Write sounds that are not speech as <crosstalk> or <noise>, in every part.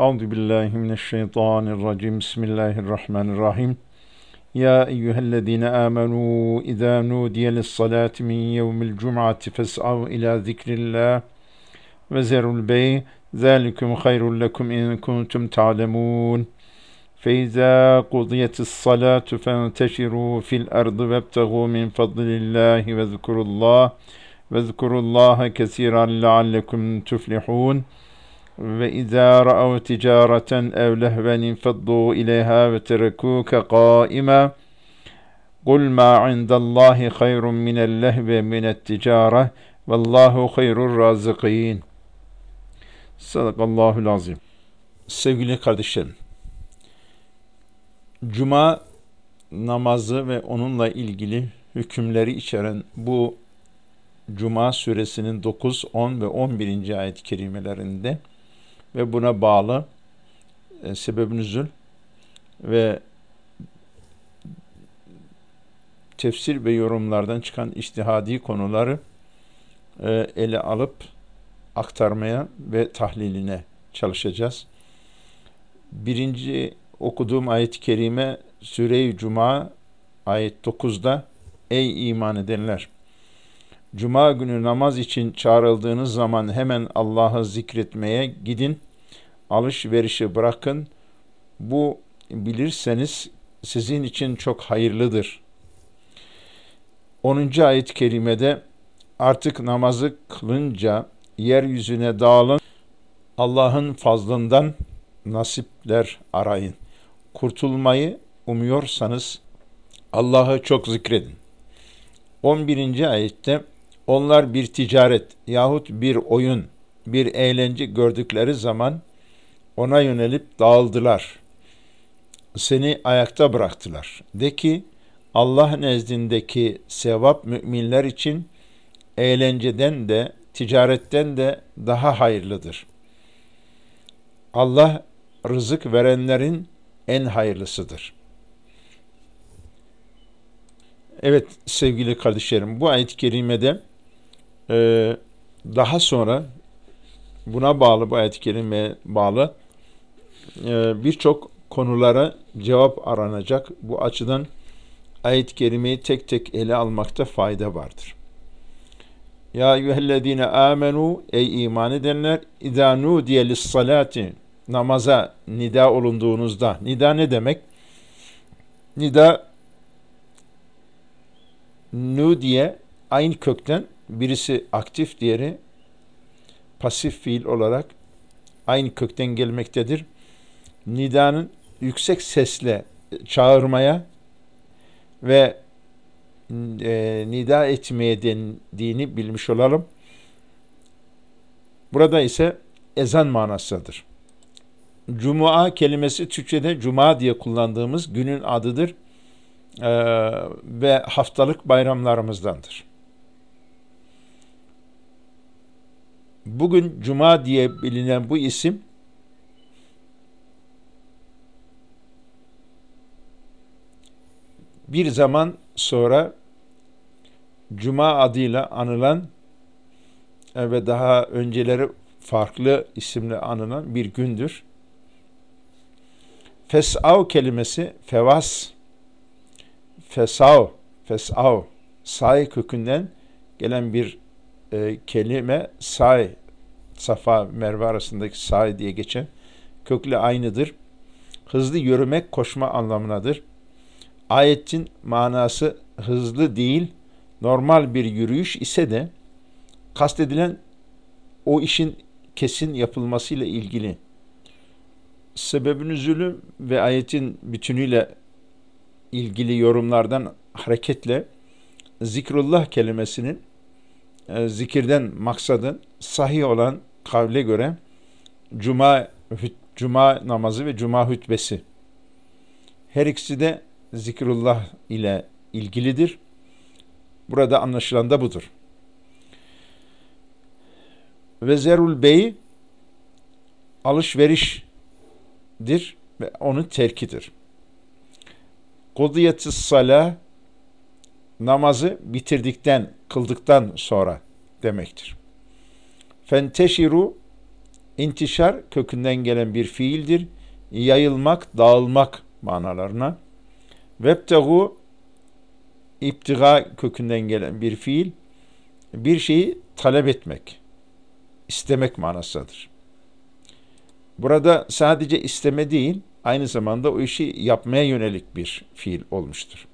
أعوذ بالله من الشيطان الرجيم. بسم الله الرحمن الرحيم. يا أيها الذين آمنوا إذا نودي للصلاة من يوم الجمعة فاسعوا إلى ذكر الله وزروا البيع. ذلكم خير لكم إن كنتم تعلمون. فإذا قضيت الصلاة فانتشروا في الأرض وابتغوا من فضل الله واذكروا الله واذكروا الله كثيرا لعلكم تفلحون. ve izâ ra'av ticareten ev lehven infeddû ileyhâ ve terekûke qâime Kul ma indallahi hayrun minel lehve minet ticare vallahu hayrur razıkîn Sadakallahul azim Sevgili kardeşlerim Cuma namazı ve onunla ilgili hükümleri içeren bu Cuma suresinin 9, 10 ve 11. ayet kerimelerinde ve buna bağlı e, sebeb nüzul ve tefsir ve yorumlardan çıkan iştihadi konuları e, ele alıp aktarmaya ve tahliline çalışacağız. Birinci okuduğum ayet-i kerime Süre-i Cuma ayet 9'da Ey iman edenler! Cuma günü namaz için çağrıldığınız zaman hemen Allah'ı zikretmeye gidin, alışverişi bırakın. Bu bilirseniz sizin için çok hayırlıdır. 10. ayet-i kerimede artık namazı kılınca yeryüzüne dağılın, Allah'ın fazlından nasipler arayın. Kurtulmayı umuyorsanız Allah'ı çok zikredin. 11. ayette onlar bir ticaret yahut bir oyun, bir eğlence gördükleri zaman ona yönelip dağıldılar. Seni ayakta bıraktılar. De ki Allah nezdindeki sevap müminler için eğlenceden de ticaretten de daha hayırlıdır. Allah rızık verenlerin en hayırlısıdır. Evet sevgili kardeşlerim bu ayet-i kerimede e, daha sonra buna bağlı bu ayet-i bağlı e, birçok konulara cevap aranacak. Bu açıdan ayet-i tek tek ele almakta fayda vardır. Ya eyyühellezine amenu ey iman edenler idâ nudiye lissalati namaza nida olunduğunuzda nida ne demek? Nida nudiye aynı kökten birisi aktif diğeri pasif fiil olarak aynı kökten gelmektedir. Nidanın yüksek sesle çağırmaya ve e, nida etmeye dendiğini bilmiş olalım. Burada ise ezan manasıdır. Cuma kelimesi Türkçe'de cuma diye kullandığımız günün adıdır ee, ve haftalık bayramlarımızdandır. Bugün cuma diye bilinen bu isim bir zaman sonra Cuma adıyla anılan ve daha önceleri farklı isimle anılan bir gündür. Fes'av kelimesi fevas, fesav, fesav, say kökünden gelen bir e, kelime say, Safa Merve arasındaki say diye geçen kökle aynıdır. Hızlı yürümek, koşma anlamınadır. Ayetin manası hızlı değil, normal bir yürüyüş ise de kastedilen o işin kesin yapılmasıyla ilgili sebebin üzülü ve ayetin bütünüyle ilgili yorumlardan hareketle zikrullah kelimesinin e, zikirden maksadın sahih olan kavle göre cuma cuma namazı ve cuma hutbesi her ikisi de zikrullah ile ilgilidir. Burada anlaşılan da budur. Ve zerul bey alışverişdir ve onun terkidir. Kudiyetü salah namazı bitirdikten, kıldıktan sonra demektir. Fenteşiru intişar kökünden gelen bir fiildir. Yayılmak, dağılmak manalarına. Vebtegu iptiga kökünden gelen bir fiil. Bir şeyi talep etmek, istemek manasıdır. Burada sadece isteme değil, aynı zamanda o işi yapmaya yönelik bir fiil olmuştur.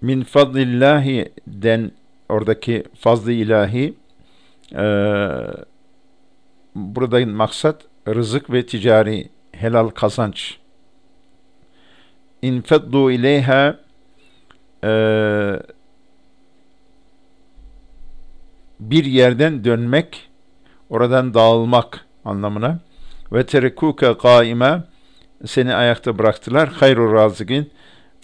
Min fadlillahi den oradaki fazlı ilahi burada maksat rızık ve ticari helal kazanç. İnfeddu ileyha e, bir yerden dönmek, oradan dağılmak anlamına ve terekuke kaime seni ayakta bıraktılar. Hayrul razıgin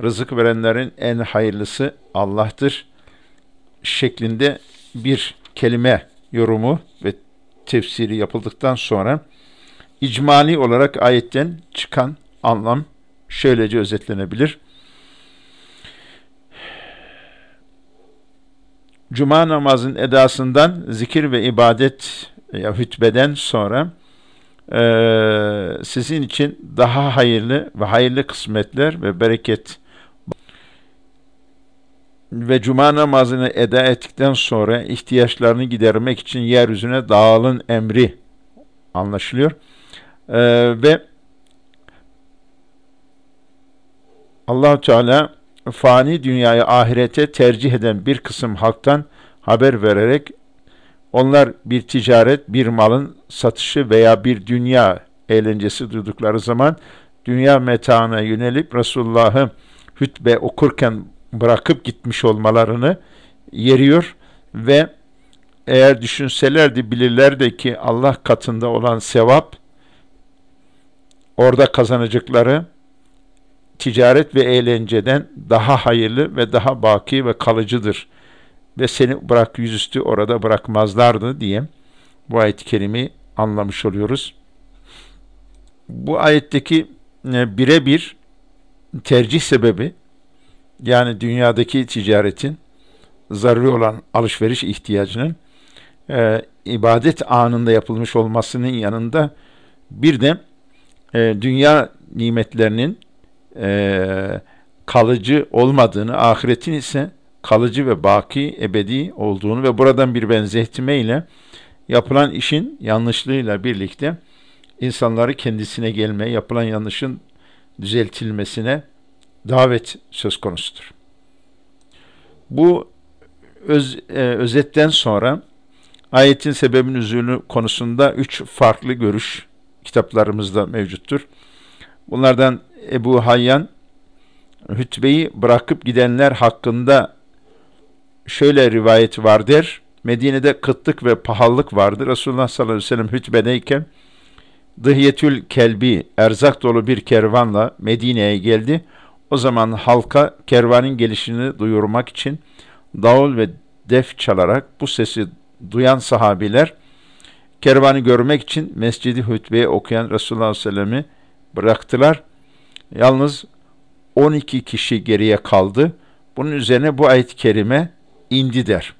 rızık verenlerin en hayırlısı Allah'tır şeklinde bir kelime yorumu ve tefsiri yapıldıktan sonra icmali olarak ayetten çıkan anlam şöylece özetlenebilir. Cuma namazın edasından zikir ve ibadet ya hütbeden sonra e, sizin için daha hayırlı ve hayırlı kısmetler ve bereket ve cuma namazını eda ettikten sonra ihtiyaçlarını gidermek için yeryüzüne dağılın emri anlaşılıyor. Ee, ve Allahu Teala fani dünyayı ahirete tercih eden bir kısım halktan haber vererek onlar bir ticaret, bir malın satışı veya bir dünya eğlencesi duydukları zaman dünya metaına yönelip Resulullah'ı hütbe okurken bırakıp gitmiş olmalarını yeriyor ve eğer düşünselerdi bilirlerdi ki Allah katında olan sevap orada kazanacakları ticaret ve eğlenceden daha hayırlı ve daha baki ve kalıcıdır. Ve seni bırak yüzüstü orada bırakmazlardı diye bu ayet-i kerimi anlamış oluyoruz. Bu ayetteki e, birebir tercih sebebi yani dünyadaki ticaretin zaruri olan alışveriş ihtiyacının e, ibadet anında yapılmış olmasının yanında bir de e, dünya nimetlerinin e, kalıcı olmadığını, ahiretin ise kalıcı ve baki, ebedi olduğunu ve buradan bir benzetme ile yapılan işin yanlışlığıyla birlikte insanları kendisine gelmeye, yapılan yanlışın düzeltilmesine davet söz konusudur. Bu öz, e, özetten sonra ayetin sebebin üzülü konusunda üç farklı görüş kitaplarımızda mevcuttur. Bunlardan Ebu Hayyan hütbeyi bırakıp gidenler hakkında şöyle rivayet vardır. Medine'de kıtlık ve pahalılık vardı. Resulullah sallallahu aleyhi ve sellem hütbedeyken Dıhyetül Kelbi erzak dolu bir kervanla Medine'ye geldi. O zaman halka kervanın gelişini duyurmak için davul ve def çalarak bu sesi duyan sahabiler kervanı görmek için mescidi hutbeye okuyan Resulullah Sellem'i bıraktılar. Yalnız 12 kişi geriye kaldı. Bunun üzerine bu ayet-i kerime indi der.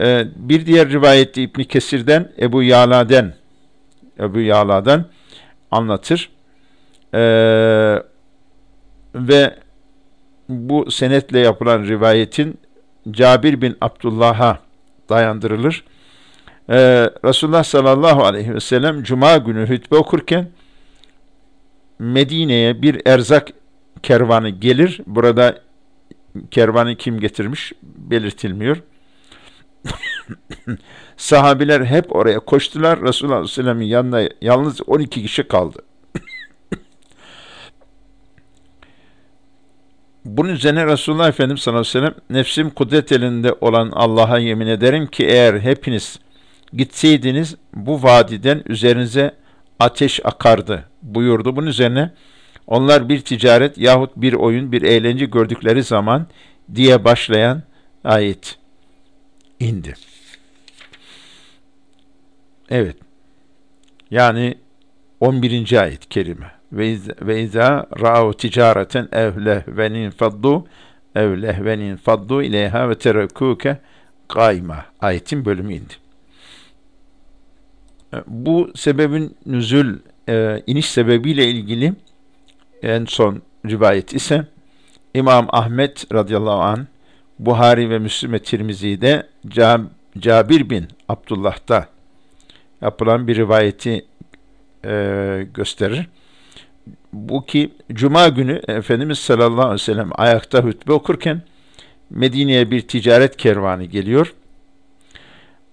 Ee, bir diğer rivayette İbn Kesir'den Ebu Yala'den Ebu Yala'dan anlatır. Ee, ve bu senetle yapılan rivayetin Cabir bin Abdullah'a dayandırılır. Ee, Resulullah sallallahu aleyhi ve sellem Cuma günü hutbe okurken Medine'ye bir erzak kervanı gelir. Burada kervanı kim getirmiş belirtilmiyor. <coughs> Sahabiler hep oraya koştular. Resulullah sallallahu aleyhi ve sellem'in yanına yalnız 12 kişi kaldı. Bunun üzerine Resulullah Efendimiz sallallahu aleyhi ve sellem nefsim kudret elinde olan Allah'a yemin ederim ki eğer hepiniz gitseydiniz bu vadiden üzerinize ateş akardı buyurdu. Bunun üzerine onlar bir ticaret yahut bir oyun bir eğlence gördükleri zaman diye başlayan ayet indi. Evet. Yani 11. ayet kerime ve izâ ra'u ticareten ev lehvenin faddu ev lehvenin faddu ileyha ve terekûke kayma ayetin bölümü indi. Bu sebebin nüzül, e, iniş sebebiyle ilgili en son rivayet ise İmam Ahmet radıyallahu an Buhari ve Müslim ve Tirmizi'de Cabir bin Abdullah'ta yapılan bir rivayeti e, gösterir. Bu ki Cuma günü Efendimiz sallallahu aleyhi ve sellem ayakta hutbe okurken Medine'ye bir ticaret kervanı geliyor.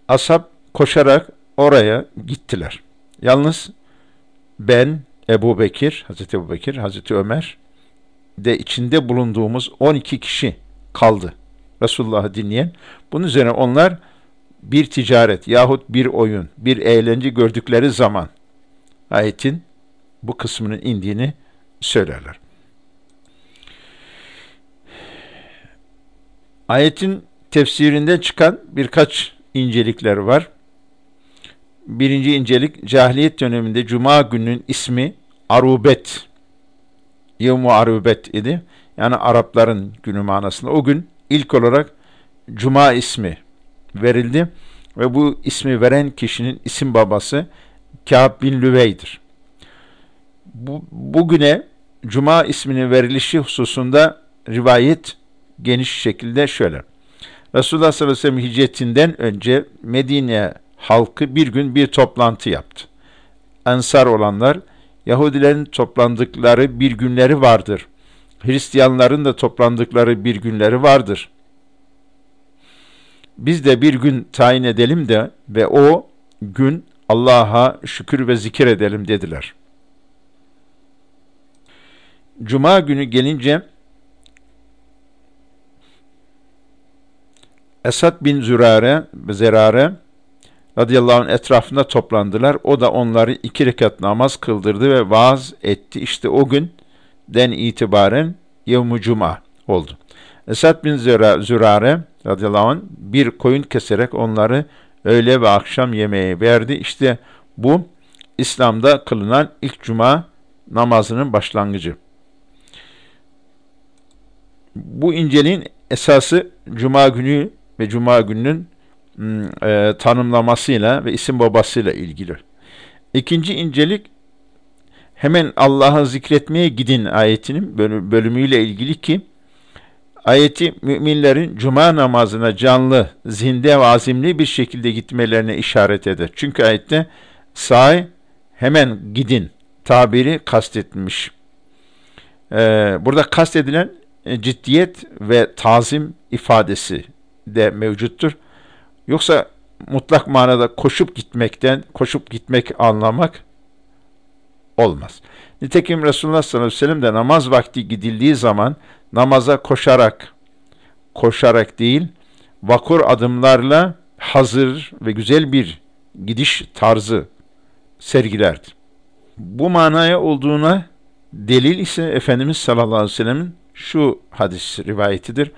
Ashab koşarak oraya gittiler. Yalnız ben, Ebu Bekir, Hazreti Ebu Bekir, Hazreti Ömer de içinde bulunduğumuz 12 kişi kaldı. Resulullah'ı dinleyen. Bunun üzerine onlar bir ticaret yahut bir oyun, bir eğlence gördükleri zaman ayetin bu kısmının indiğini söylerler. Ayetin tefsirinde çıkan birkaç incelikler var. Birinci incelik, cahiliyet döneminde Cuma gününün ismi Arubet, Yevmu Arubet idi. Yani Arapların günü manasında. O gün ilk olarak Cuma ismi verildi ve bu ismi veren kişinin isim babası Kâb bin Lüvey'dir. Bu, bugüne Cuma isminin verilişi hususunda rivayet geniş şekilde şöyle. Resulullah sallallahu aleyhi ve sellem hicretinden önce Medine halkı bir gün bir toplantı yaptı. Ensar olanlar, Yahudilerin toplandıkları bir günleri vardır. Hristiyanların da toplandıkları bir günleri vardır. Biz de bir gün tayin edelim de ve o gün Allah'a şükür ve zikir edelim dediler. Cuma günü gelince Esad bin Zürare, Zerare radıyallahu anh etrafında toplandılar. O da onları iki rekat namaz kıldırdı ve vaaz etti. İşte o günden itibaren yevmu cuma oldu. Esad bin Zürare radıyallahu anh bir koyun keserek onları öğle ve akşam yemeği verdi. İşte bu İslam'da kılınan ilk cuma namazının başlangıcı. Bu inceliğin esası cuma günü ve cuma gününün hmm, e, tanımlamasıyla ve isim babasıyla ilgili. İkinci incelik hemen Allah'ı zikretmeye gidin ayetinin bölümüyle ilgili ki ayeti müminlerin cuma namazına canlı, zinde ve azimli bir şekilde gitmelerine işaret eder. Çünkü ayette sahi hemen gidin tabiri kastetmiş. Ee, burada kastedilen e, ciddiyet ve tazim ifadesi de mevcuttur. Yoksa mutlak manada koşup gitmekten, koşup gitmek anlamak olmaz. Nitekim Resulullah sallallahu aleyhi ve sellem de namaz vakti gidildiği zaman namaza koşarak, koşarak değil, vakur adımlarla hazır ve güzel bir gidiş tarzı sergilerdi. Bu manaya olduğuna delil ise Efendimiz sallallahu aleyhi ve sellemin şu hadis rivayetidir.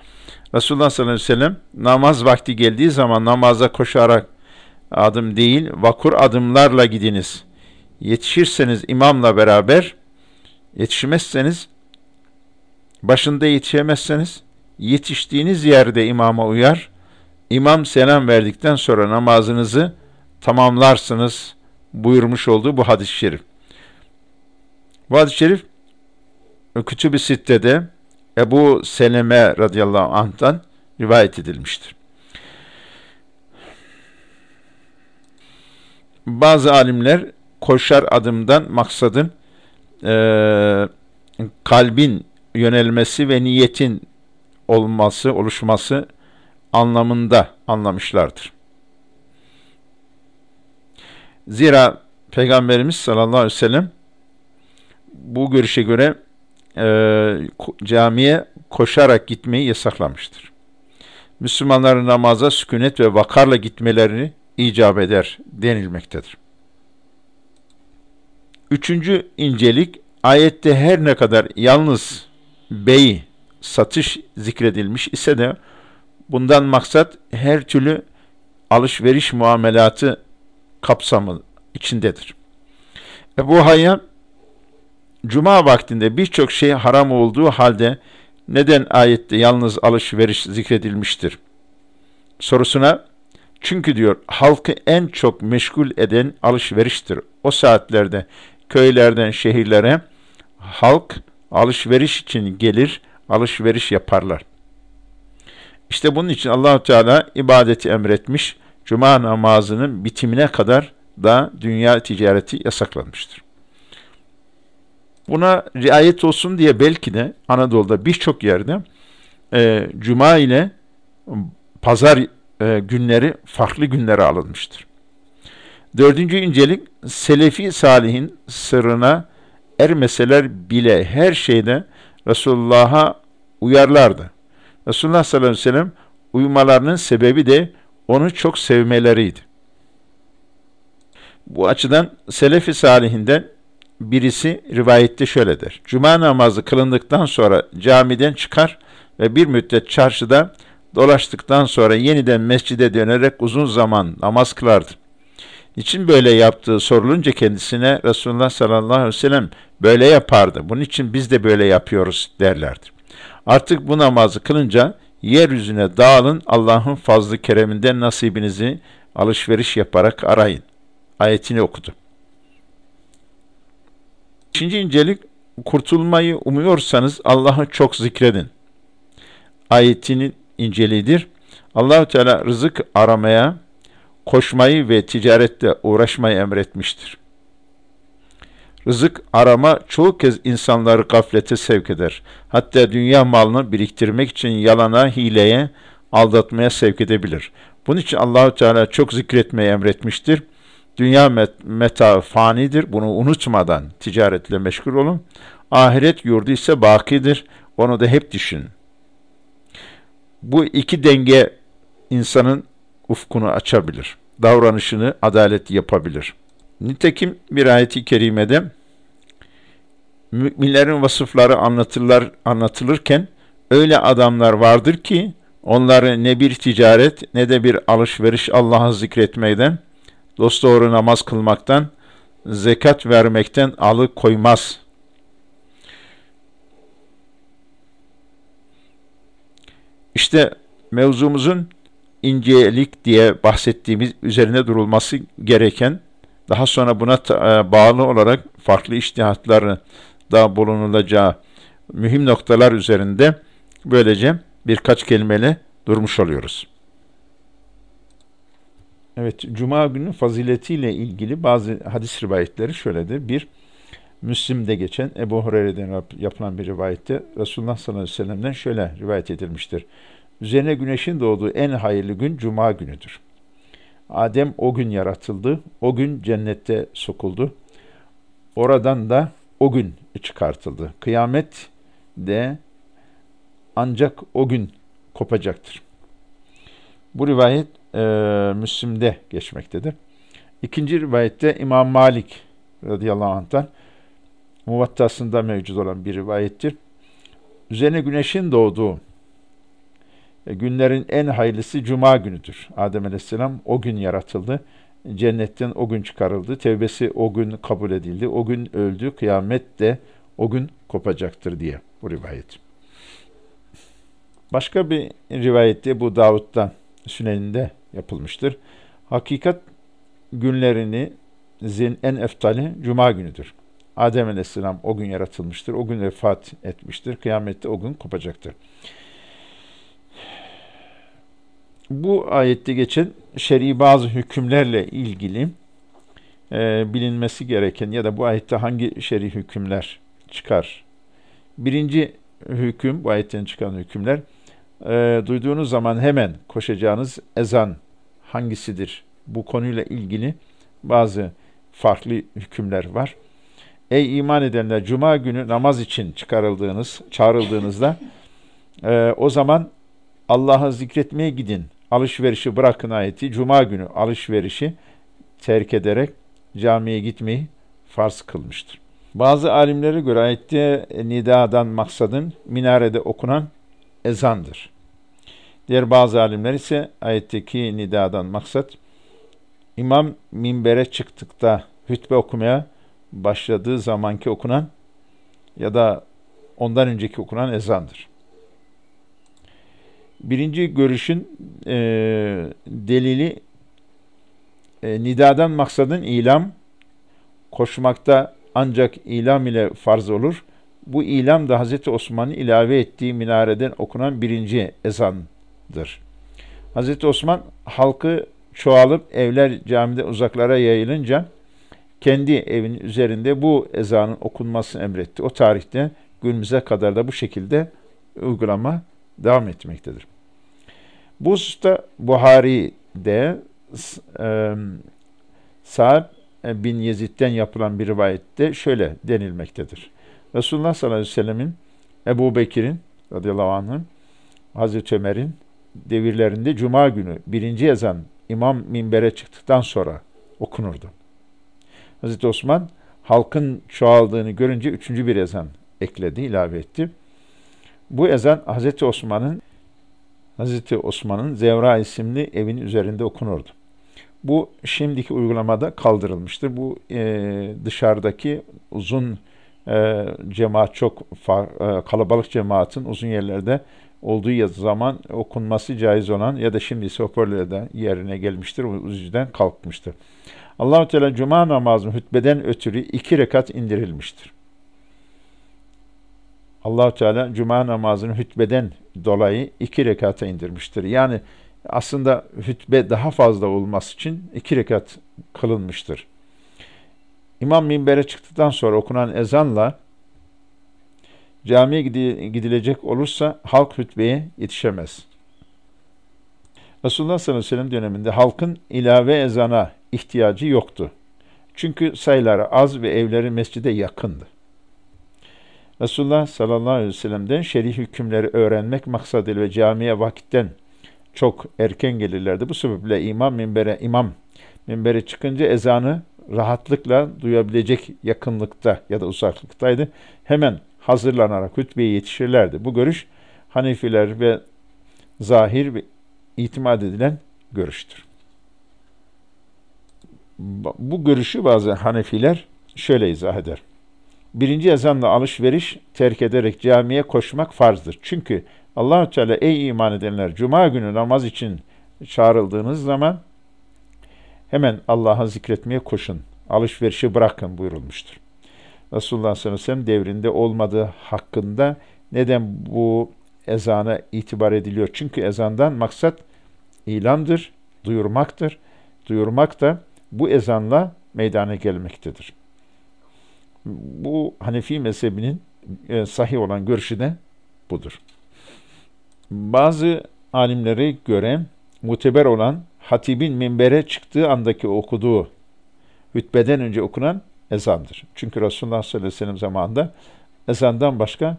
Resulullah sallallahu aleyhi ve sellem namaz vakti geldiği zaman namaza koşarak adım değil, vakur adımlarla gidiniz. Yetişirseniz imamla beraber, yetişmezseniz, başında yetişemezseniz, yetiştiğiniz yerde imama uyar, imam selam verdikten sonra namazınızı tamamlarsınız buyurmuş olduğu bu hadis-i şerif. Bu hadis-i şerif Kütüb-i Sitte'de Ebu Seleme radıyallahu anh'tan rivayet edilmiştir. Bazı alimler koşar adımdan maksadın e, kalbin yönelmesi ve niyetin olması, oluşması anlamında anlamışlardır. Zira Peygamberimiz sallallahu aleyhi ve sellem bu görüşe göre e, camiye koşarak gitmeyi yasaklamıştır. Müslümanların namaza sükunet ve vakarla gitmelerini icap eder denilmektedir. Üçüncü incelik, ayette her ne kadar yalnız bey, satış zikredilmiş ise de bundan maksat her türlü alışveriş muamelatı kapsamı içindedir. Ebu Hayyam Cuma vaktinde birçok şey haram olduğu halde neden ayette yalnız alışveriş zikredilmiştir? Sorusuna Çünkü diyor halkı en çok meşgul eden alışveriştir. O saatlerde köylerden şehirlere halk alışveriş için gelir, alışveriş yaparlar. İşte bunun için Allahu Teala ibadeti emretmiş. Cuma namazının bitimine kadar da dünya ticareti yasaklanmıştır. Buna riayet olsun diye belki de Anadolu'da birçok yerde e, Cuma ile pazar e, günleri farklı günlere alınmıştır. Dördüncü incelik Selefi Salih'in sırrına ermeseler bile her şeyde Resulullah'a uyarlardı. Resulullah sallallahu aleyhi ve sellem uyumalarının sebebi de onu çok sevmeleriydi. Bu açıdan Selefi Salihinden birisi rivayette şöyle der. Cuma namazı kılındıktan sonra camiden çıkar ve bir müddet çarşıda dolaştıktan sonra yeniden mescide dönerek uzun zaman namaz kılardı. Niçin böyle yaptığı sorulunca kendisine Resulullah sallallahu aleyhi ve sellem böyle yapardı. Bunun için biz de böyle yapıyoruz derlerdi. Artık bu namazı kılınca yeryüzüne dağılın Allah'ın fazlı kereminden nasibinizi alışveriş yaparak arayın. Ayetini okudu. İkinci incelik kurtulmayı umuyorsanız Allah'ı çok zikredin. Ayetinin inceliğidir. Allahü Teala rızık aramaya, koşmayı ve ticarette uğraşmayı emretmiştir. Rızık arama çoğu kez insanları gaflete sevk eder. Hatta dünya malını biriktirmek için yalana, hileye, aldatmaya sevk edebilir. Bunun için Allahü Teala çok zikretmeyi emretmiştir. Dünya met meta fanidir. Bunu unutmadan ticaretle meşgul olun. Ahiret yurdu ise bakidir. Onu da hep düşünün. Bu iki denge insanın ufkunu açabilir. Davranışını adalet yapabilir. Nitekim bir ayeti kerimede müminlerin vasıfları anlatırlar, anlatılırken öyle adamlar vardır ki onları ne bir ticaret ne de bir alışveriş Allah'ı zikretmekten, dosdoğru namaz kılmaktan, zekat vermekten alıkoymaz. İşte mevzumuzun incelik diye bahsettiğimiz üzerine durulması gereken, daha sonra buna e, bağlı olarak farklı iştihatları da bulunulacağı mühim noktalar üzerinde böylece birkaç kelimeyle durmuş oluyoruz. Evet, Cuma günü faziletiyle ilgili bazı hadis rivayetleri şöyledir. Bir, Müslim'de geçen Ebu Hureyre'den yapılan bir rivayette Resulullah sallallahu aleyhi ve sellem'den şöyle rivayet edilmiştir. Üzerine güneşin doğduğu en hayırlı gün Cuma günüdür. Adem o gün yaratıldı, o gün cennette sokuldu. Oradan da o gün çıkartıldı. Kıyamet de ancak o gün kopacaktır. Bu rivayet e, Müslim'de geçmektedir. İkinci rivayette İmam Malik radıyallahu anh'tan muvattasında mevcut olan bir rivayettir. Üzerine güneşin doğduğu günlerin en hayırlısı Cuma günüdür. Adem Aleyhisselam o gün yaratıldı. Cennetten o gün çıkarıldı. Tevbesi o gün kabul edildi. O gün öldü. Kıyamet de o gün kopacaktır diye bu rivayet. Başka bir rivayette bu Davut'tan Sünen'inde yapılmıştır. Hakikat günlerini zin en eftali Cuma günüdür. Adem Aleyhisselam o gün yaratılmıştır. O gün vefat etmiştir. Kıyamette o gün kopacaktır. Bu ayette geçen şer'i bazı hükümlerle ilgili e, bilinmesi gereken ya da bu ayette hangi şer'i hükümler çıkar? Birinci hüküm, bu ayetten çıkan hükümler, e, duyduğunuz zaman hemen koşacağınız ezan hangisidir? Bu konuyla ilgili bazı farklı hükümler var. Ey iman edenler, cuma günü namaz için çıkarıldığınız, çağrıldığınızda e, o zaman Allah'ı zikretmeye gidin alışverişi bırakın ayeti cuma günü alışverişi terk ederek camiye gitmeyi farz kılmıştır. Bazı alimlere göre ayette nidadan maksadın minarede okunan ezandır. Diğer bazı alimler ise ayetteki nidadan maksat imam minbere çıktıkta hutbe okumaya başladığı zamanki okunan ya da ondan önceki okunan ezandır. Birinci görüşün e, delili e, nidadan maksadın ilam, koşmakta ancak ilam ile farz olur. Bu ilam da Hz. Osman'ın ilave ettiği minareden okunan birinci ezandır. Hz. Osman halkı çoğalıp evler camide uzaklara yayılınca kendi evinin üzerinde bu ezanın okunmasını emretti. O tarihte günümüze kadar da bu şekilde uygulama devam etmektedir. Bu hususta Buhari'de e, Sa'd bin Yezid'den yapılan bir rivayette şöyle denilmektedir. Resulullah sallallahu aleyhi ve sellemin Ebu Bekir'in radıyallahu anh'ın Hazreti Ömer'in devirlerinde Cuma günü birinci ezan imam minbere çıktıktan sonra okunurdu. Hazreti Osman halkın çoğaldığını görünce üçüncü bir ezan ekledi, ilave etti. Bu ezan Hazreti Osman'ın Hazreti Osman'ın Zevra isimli evin üzerinde okunurdu. Bu şimdiki uygulamada kaldırılmıştır. Bu e, dışarıdaki uzun e, cemaat çok far, e, kalabalık cemaatin uzun yerlerde olduğu zaman okunması caiz olan ya da şimdi hoparlörde yerine gelmiştir. O yüzden kalkmıştır. allah Teala cuma namazının hutbeden ötürü iki rekat indirilmiştir. allah Teala cuma namazını hutbeden dolayı iki rekata indirmiştir. Yani aslında hutbe daha fazla olması için iki rekat kılınmıştır. İmam minbere çıktıktan sonra okunan ezanla camiye gidilecek olursa halk hutbeye yetişemez. Resulullah sallallahu aleyhi ve sellem döneminde halkın ilave ezana ihtiyacı yoktu. Çünkü sayıları az ve evleri mescide yakındı. Resulullah sallallahu aleyhi ve sellem'den şer'i hükümleri öğrenmek maksadıyla ve camiye vakitten çok erken gelirlerdi. Bu sebeple imam minbere imam minbere çıkınca ezanı rahatlıkla duyabilecek yakınlıkta ya da uzaklıktaydı. Hemen hazırlanarak hutbeye yetişirlerdi. Bu görüş Hanefiler ve zahir ve itimat edilen görüştür. Bu görüşü bazı Hanefiler şöyle izah eder. Birinci ezanla alışveriş terk ederek camiye koşmak farzdır. Çünkü allah Teala ey iman edenler cuma günü namaz için çağrıldığınız zaman hemen Allah'a zikretmeye koşun. Alışverişi bırakın buyurulmuştur. Resulullah sallallahu devrinde olmadığı hakkında neden bu ezana itibar ediliyor? Çünkü ezandan maksat ilandır, duyurmaktır. Duyurmak da bu ezanla meydana gelmektedir. Bu Hanefi mezhebinin e, sahih olan görüşü de budur. Bazı alimlere göre muteber olan hatibin minbere çıktığı andaki okuduğu hütbeden önce okunan ezandır. Çünkü Resulullah sallallahu aleyhi ve sellem zamanında ezandan başka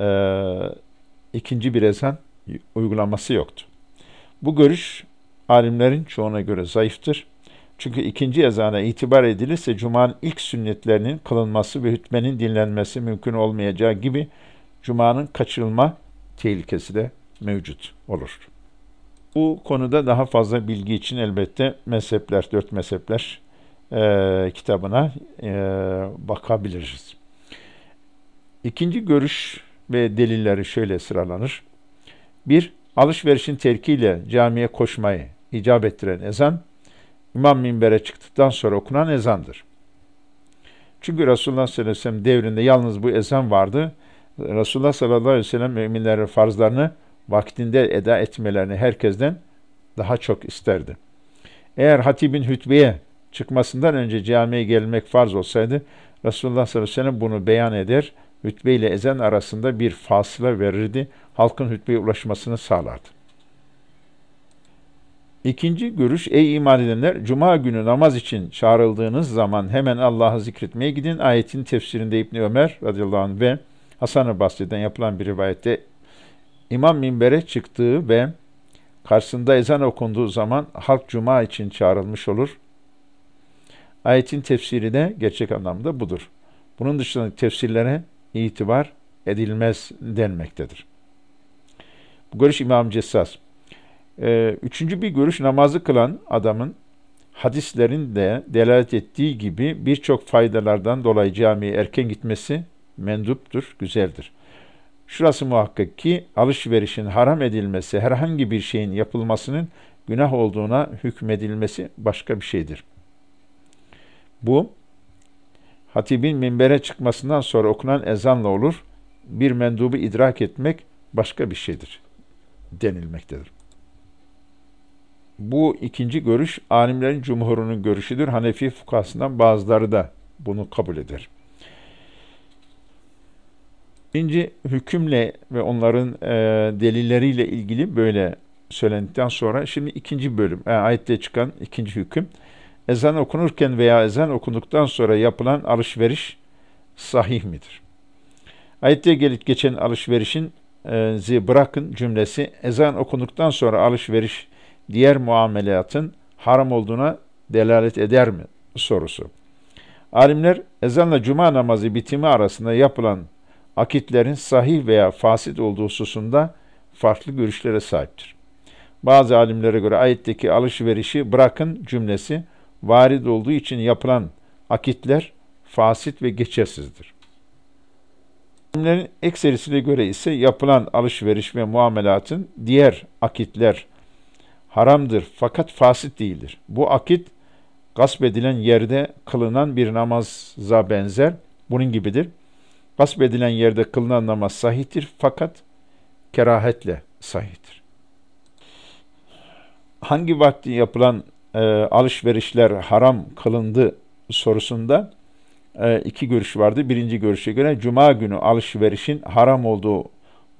e, ikinci bir ezan uygulaması yoktu. Bu görüş alimlerin çoğuna göre zayıftır. Çünkü ikinci ezana itibar edilirse Cuma'nın ilk sünnetlerinin kılınması ve hütmenin dinlenmesi mümkün olmayacağı gibi Cuma'nın kaçırılma tehlikesi de mevcut olur. Bu konuda daha fazla bilgi için elbette mezhepler, dört mezhepler e, kitabına e, bakabiliriz. İkinci görüş ve delilleri şöyle sıralanır. Bir, alışverişin terkiyle camiye koşmayı icap ettiren ezan, imam minbere çıktıktan sonra okunan ezandır. Çünkü Resulullah sallallahu aleyhi ve sellem devrinde yalnız bu ezan vardı. Resulullah sallallahu aleyhi ve sellem müminlerin farzlarını vaktinde eda etmelerini herkesten daha çok isterdi. Eğer hatibin hütbeye çıkmasından önce camiye gelmek farz olsaydı Resulullah sallallahu aleyhi ve sellem bunu beyan eder, hütbe ile ezan arasında bir fasıla verirdi, halkın hütbeye ulaşmasını sağlardı. İkinci görüş, ey iman edenler, Cuma günü namaz için çağrıldığınız zaman hemen Allah'ı zikretmeye gidin. Ayetin tefsirinde İbni Ömer radıyallahu anh ve Hasan-ı Basri'den yapılan bir rivayette İmam minbere çıktığı ve karşısında ezan okunduğu zaman halk Cuma için çağrılmış olur. Ayetin tefsiri de gerçek anlamda budur. Bunun dışında tefsirlere itibar edilmez denmektedir. Bu görüş İmam Cessas. Ee, üçüncü bir görüş namazı kılan adamın hadislerin de delalet ettiği gibi birçok faydalardan dolayı camiye erken gitmesi menduptur, güzeldir. Şurası muhakkak ki alışverişin haram edilmesi herhangi bir şeyin yapılmasının günah olduğuna hükmedilmesi başka bir şeydir. Bu, hatibin minbere çıkmasından sonra okunan ezanla olur. Bir mendubu idrak etmek başka bir şeydir denilmektedir. Bu ikinci görüş alimlerin cumhurunun görüşüdür. Hanefi fukasından bazıları da bunu kabul eder. Birinci hükümle ve onların e, delilleriyle ilgili böyle söylendikten sonra şimdi ikinci bölüm, yani ayette çıkan ikinci hüküm. Ezan okunurken veya ezan okunduktan sonra yapılan alışveriş sahih midir? Ayette gelip geçen alışverişin e, zi bırakın cümlesi ezan okunduktan sonra alışveriş diğer muamelatın haram olduğuna delalet eder mi sorusu. Alimler ezanla cuma namazı bitimi arasında yapılan akitlerin sahih veya fasit olduğu hususunda farklı görüşlere sahiptir. Bazı alimlere göre ayetteki alışverişi bırakın cümlesi varid olduğu için yapılan akitler fasit ve geçersizdir. Alimlerin ekserisine göre ise yapılan alışveriş ve muamelatın diğer akitler haramdır fakat fasit değildir. Bu akit gasp edilen yerde kılınan bir namaza benzer. Bunun gibidir. Gasp edilen yerde kılınan namaz sahihtir fakat kerahetle sahihtir. Hangi vakti yapılan e, alışverişler haram kılındı sorusunda e, iki görüş vardı. Birinci görüşe göre cuma günü alışverişin haram olduğu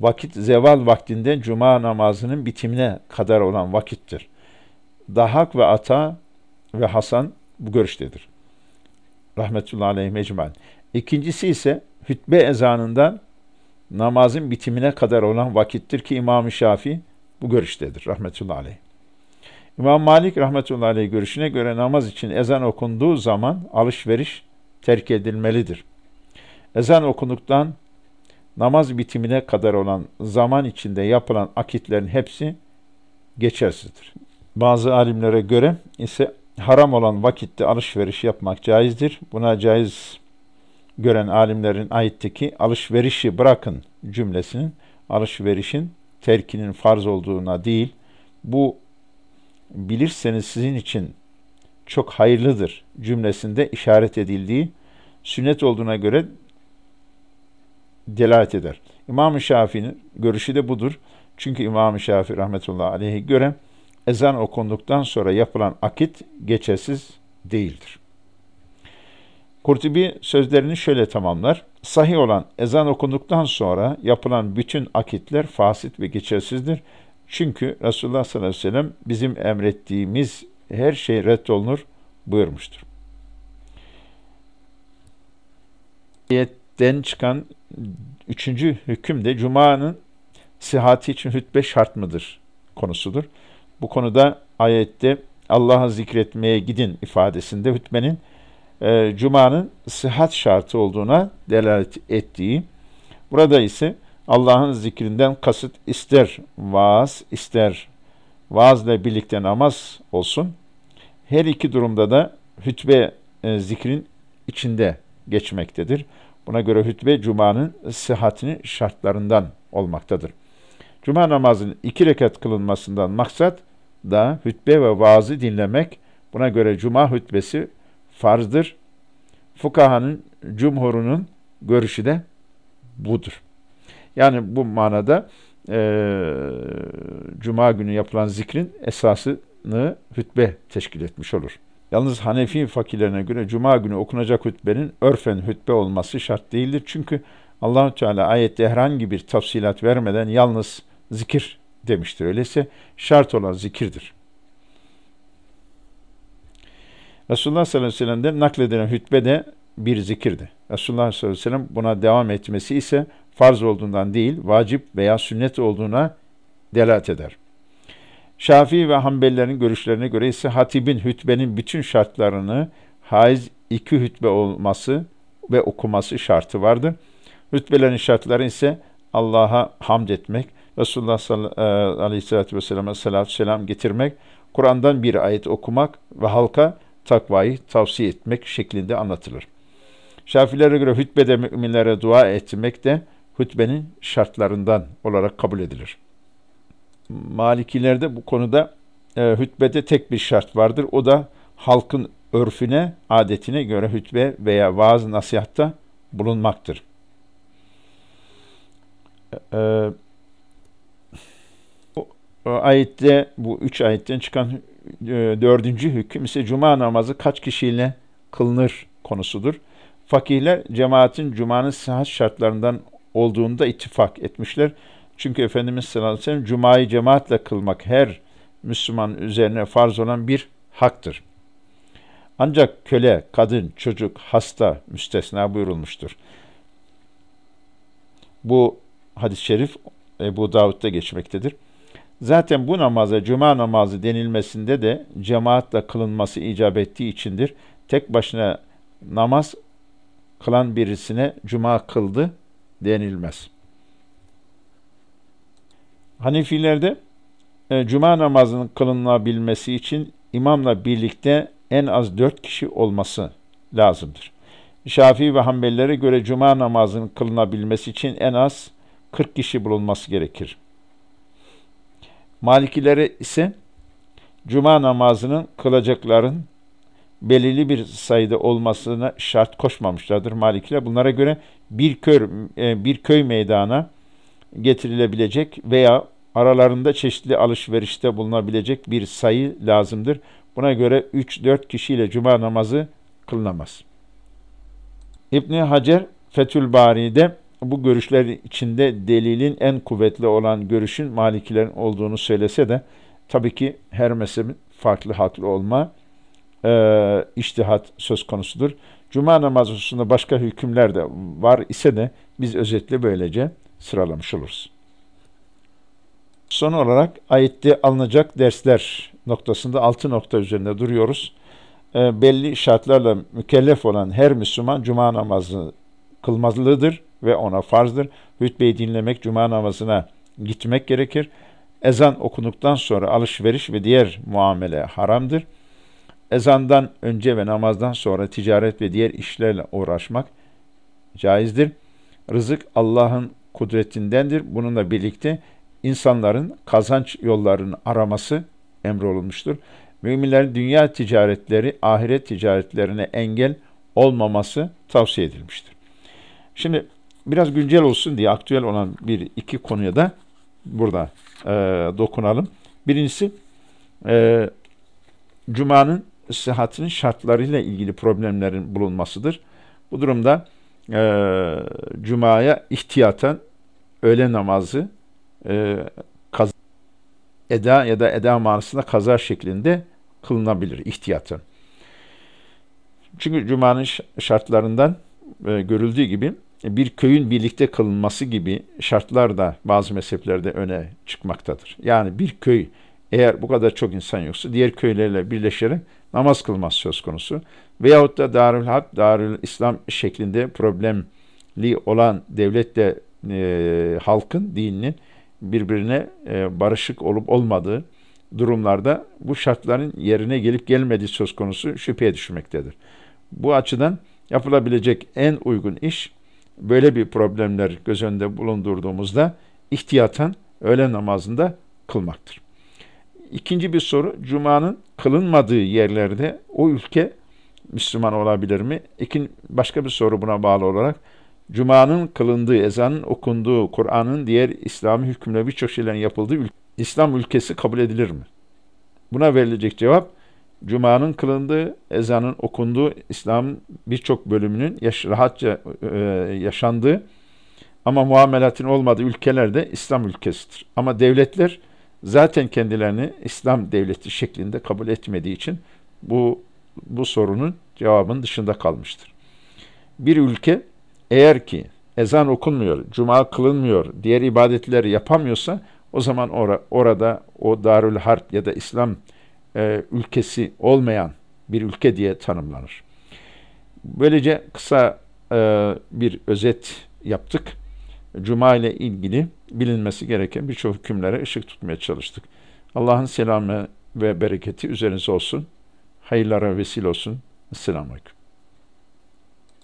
vakit zeval vaktinden cuma namazının bitimine kadar olan vakittir. Dahak ve Ata ve Hasan bu görüştedir. Rahmetullahi aleyhi mecmuan. İkincisi ise hütbe ezanından namazın bitimine kadar olan vakittir ki İmam-ı Şafii bu görüştedir. Rahmetullahi aleyh. İmam Malik rahmetullahi aleyh görüşüne göre namaz için ezan okunduğu zaman alışveriş terk edilmelidir. Ezan okunduktan namaz bitimine kadar olan zaman içinde yapılan akitlerin hepsi geçersizdir. Bazı alimlere göre ise haram olan vakitte alışveriş yapmak caizdir. Buna caiz gören alimlerin ayetteki alışverişi bırakın cümlesinin alışverişin terkinin farz olduğuna değil, bu bilirseniz sizin için çok hayırlıdır cümlesinde işaret edildiği sünnet olduğuna göre delalet eder. İmam-ı Şafii'nin görüşü de budur. Çünkü İmam-ı Şafii rahmetullahi aleyhe göre ezan okunduktan sonra yapılan akit geçersiz değildir. Kurtubi sözlerini şöyle tamamlar. Sahih olan ezan okunduktan sonra yapılan bütün akitler fasit ve geçersizdir. Çünkü Resulullah sallallahu aleyhi ve sellem bizim emrettiğimiz her şey reddolunur buyurmuştur. Ayetten çıkan üçüncü hüküm de Cuma'nın sıhhati için hütbe şart mıdır konusudur. Bu konuda ayette Allah'ı zikretmeye gidin ifadesinde hütbenin e, Cuma'nın sıhhat şartı olduğuna delalet ettiği, burada ise Allah'ın zikrinden kasıt ister vaaz, ister vaazla birlikte namaz olsun. Her iki durumda da hütbe e, zikrin içinde geçmektedir. Buna göre hütbe Cuma'nın sıhhatinin şartlarından olmaktadır. Cuma namazının iki rekat kılınmasından maksat da hütbe ve vaazı dinlemek. Buna göre Cuma hütbesi farzdır. Fukahanın, cumhurunun görüşü de budur. Yani bu manada e, Cuma günü yapılan zikrin esasını hütbe teşkil etmiş olur. Yalnız Hanefi fakirlerine göre Cuma günü okunacak hütbenin örfen hütbe olması şart değildir. Çünkü allah Teala ayette herhangi bir tafsilat vermeden yalnız zikir demiştir. Öyleyse şart olan zikirdir. Resulullah sallallahu aleyhi ve sellem'den nakledilen hütbe de bir zikirdi. Resulullah sallallahu aleyhi ve sellem buna devam etmesi ise farz olduğundan değil, vacip veya sünnet olduğuna delalet eder. Şafii ve Hanbelilerin görüşlerine göre ise hatibin hütbenin bütün şartlarını haiz iki hütbe olması ve okuması şartı vardır. Hütbelerin şartları ise Allah'a hamd etmek, Resulullah e, Aleyhisselatü Vesselam'a salatü selam getirmek, Kur'an'dan bir ayet okumak ve halka takvayı tavsiye etmek şeklinde anlatılır. Şafilere göre hütbede müminlere dua etmek de hütbenin şartlarından olarak kabul edilir. Malikilerde bu konuda e, hutbede tek bir şart vardır. O da halkın örfüne, adetine göre hutbe veya vaaz nasihatta bulunmaktır. Ee, o ayette bu üç ayetten çıkan e, dördüncü hüküm ise cuma namazı kaç kişiyle kılınır konusudur. Fakihler cemaatin cumanın sıhhat şartlarından olduğunda ittifak etmişler. Çünkü Efendimiz sallallahu aleyhi ve sellem cumayı cemaatle kılmak her Müslüman üzerine farz olan bir haktır. Ancak köle, kadın, çocuk, hasta müstesna buyurulmuştur. Bu hadis-i şerif Ebu Davud'da geçmektedir. Zaten bu namaza cuma namazı denilmesinde de cemaatle kılınması icap ettiği içindir. Tek başına namaz kılan birisine cuma kıldı denilmez. Hanefilerde e, cuma namazının kılınabilmesi için imamla birlikte en az dört kişi olması lazımdır. Şafii ve Hanbelilere göre cuma namazının kılınabilmesi için en az 40 kişi bulunması gerekir. Malikilere ise cuma namazının kılacakların belirli bir sayıda olmasına şart koşmamışlardır Malikiler. Bunlara göre bir köy, e, bir köy meydana getirilebilecek veya aralarında çeşitli alışverişte bulunabilecek bir sayı lazımdır. Buna göre 3-4 kişiyle cuma namazı kılınamaz. İbni Hacer Fethül Bari'de bu görüşler içinde delilin en kuvvetli olan görüşün Malikilerin olduğunu söylese de tabii ki her mezhebin farklı haklı olma e, iştihat söz konusudur. Cuma namazı hususunda başka hükümler de var ise de biz özetle böylece sıralamış oluruz. Son olarak ayette alınacak dersler noktasında altı nokta üzerinde duruyoruz. E, belli şartlarla mükellef olan her Müslüman cuma namazı kılmalıdır ve ona farzdır. Hütbeyi dinlemek, cuma namazına gitmek gerekir. Ezan okunduktan sonra alışveriş ve diğer muamele haramdır. Ezandan önce ve namazdan sonra ticaret ve diğer işlerle uğraşmak caizdir. Rızık Allah'ın kudretindendir. Bununla birlikte insanların kazanç yollarını araması emrolunmuştur. Müminlerin dünya ticaretleri ahiret ticaretlerine engel olmaması tavsiye edilmiştir. Şimdi biraz güncel olsun diye aktüel olan bir iki konuya da burada e, dokunalım. Birincisi e, Cuma'nın sıhhatinin şartlarıyla ilgili problemlerin bulunmasıdır. Bu durumda e, Cuma'ya ihtiyaten öğle namazı e, kaz eda ya da eda manasında kaza şeklinde kılınabilir ihtiyaten. Çünkü Cuma'nın şartlarından e, görüldüğü gibi bir köyün birlikte kılınması gibi şartlar da bazı mezheplerde öne çıkmaktadır. Yani bir köy eğer bu kadar çok insan yoksa diğer köylerle birleşerek namaz kılması söz konusu. Veyahut da Darül Harp, Darül İslam şeklinde problemli olan devlette e, halkın, dininin birbirine e, barışık olup olmadığı durumlarda bu şartların yerine gelip gelmediği söz konusu şüpheye düşmektedir. Bu açıdan yapılabilecek en uygun iş böyle bir problemler göz önünde bulundurduğumuzda ihtiyatan öğle namazında kılmaktır. İkinci bir soru, Cuma'nın kılınmadığı yerlerde o ülke Müslüman olabilir mi? İkin, başka bir soru buna bağlı olarak, Cuma'nın kılındığı, ezanın okunduğu, Kur'an'ın diğer İslami hükümle birçok şeylerin yapıldığı ül İslam ülkesi kabul edilir mi? Buna verilecek cevap, Cuma'nın kılındığı, ezanın okunduğu İslam'ın birçok bölümünün yaş rahatça e, yaşandığı ama muamelatın olmadığı ülkelerde İslam ülkesidir. Ama devletler zaten kendilerini İslam devleti şeklinde kabul etmediği için bu bu sorunun cevabın dışında kalmıştır. Bir ülke eğer ki ezan okunmuyor, cuma kılınmıyor, diğer ibadetleri yapamıyorsa o zaman or orada o Darül Harp ya da İslam e, ülkesi olmayan bir ülke diye tanımlanır. Böylece kısa e, bir özet yaptık. Cuma ile ilgili bilinmesi gereken birçok hükümlere ışık tutmaya çalıştık. Allah'ın selamı ve bereketi üzerinize olsun. Hayırlara vesile olsun. Esselamu Aleyküm.